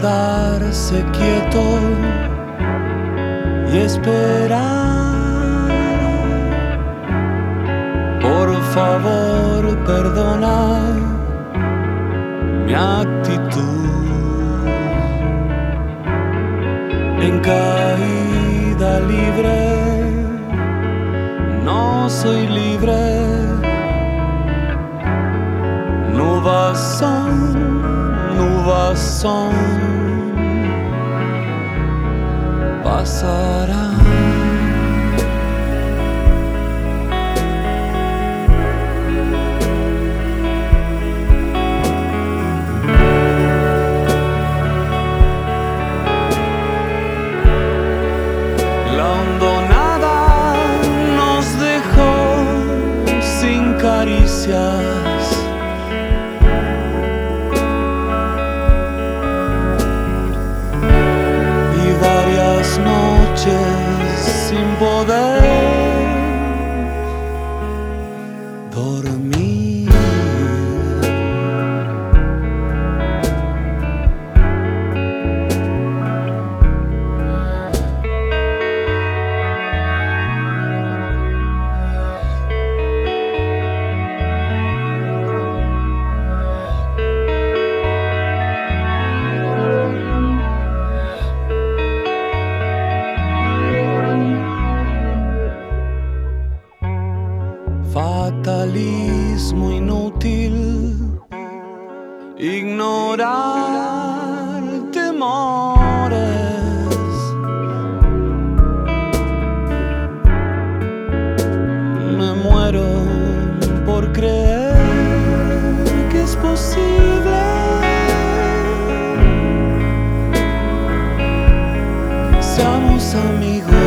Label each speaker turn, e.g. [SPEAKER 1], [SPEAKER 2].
[SPEAKER 1] quedarse quieto y esperar. Por favor, perdona mi actitud en caída libre. No soy libre. Nubes son, nubes coração passará. for me. Fatalismo inútil, ignorar temores. Me muero por creer que es posible. Seamos amigos.